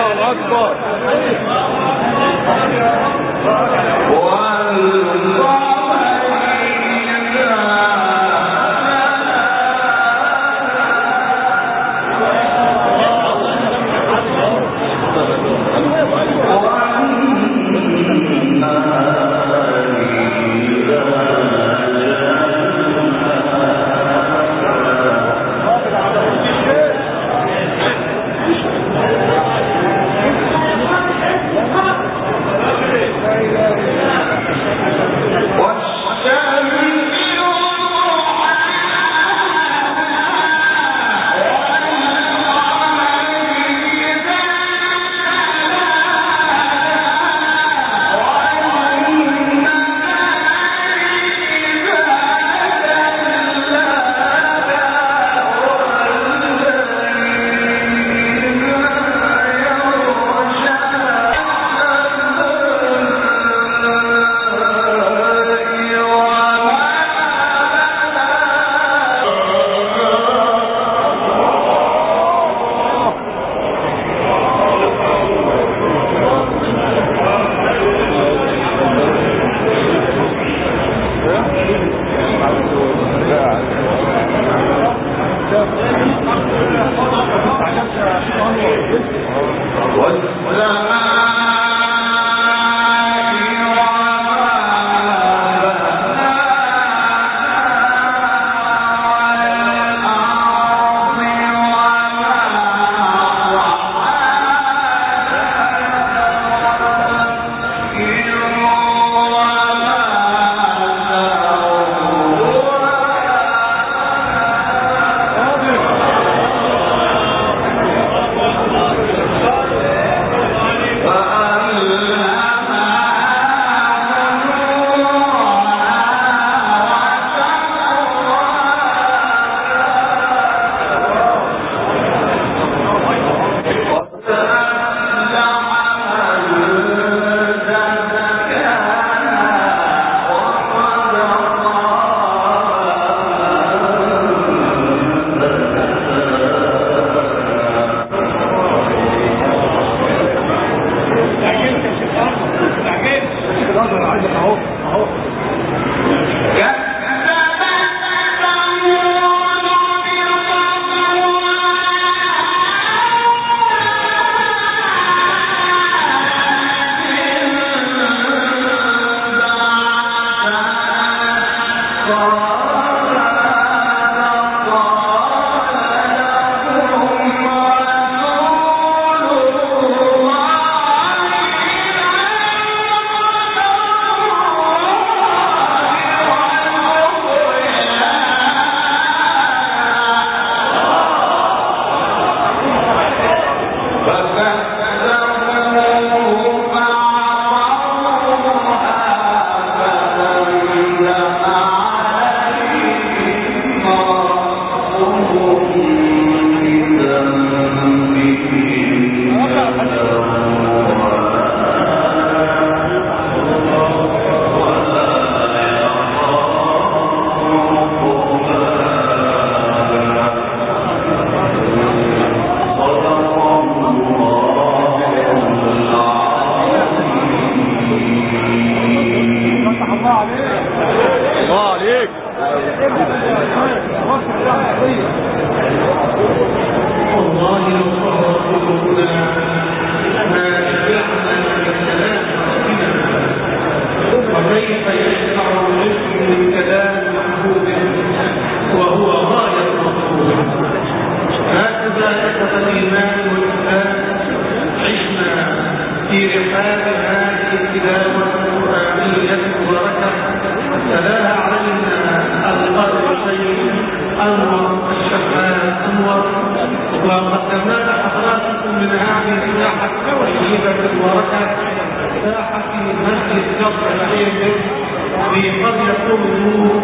الله أكبر. في رحاب هذه التلاوة القرآنية المباركة تلاها علينا القدر شيء أنور الشفاء أنور. وقد وقدمنا حضراتكم من هذه الساحة الطيبة المباركة ساحة مسجد جبر العلم في قرية النور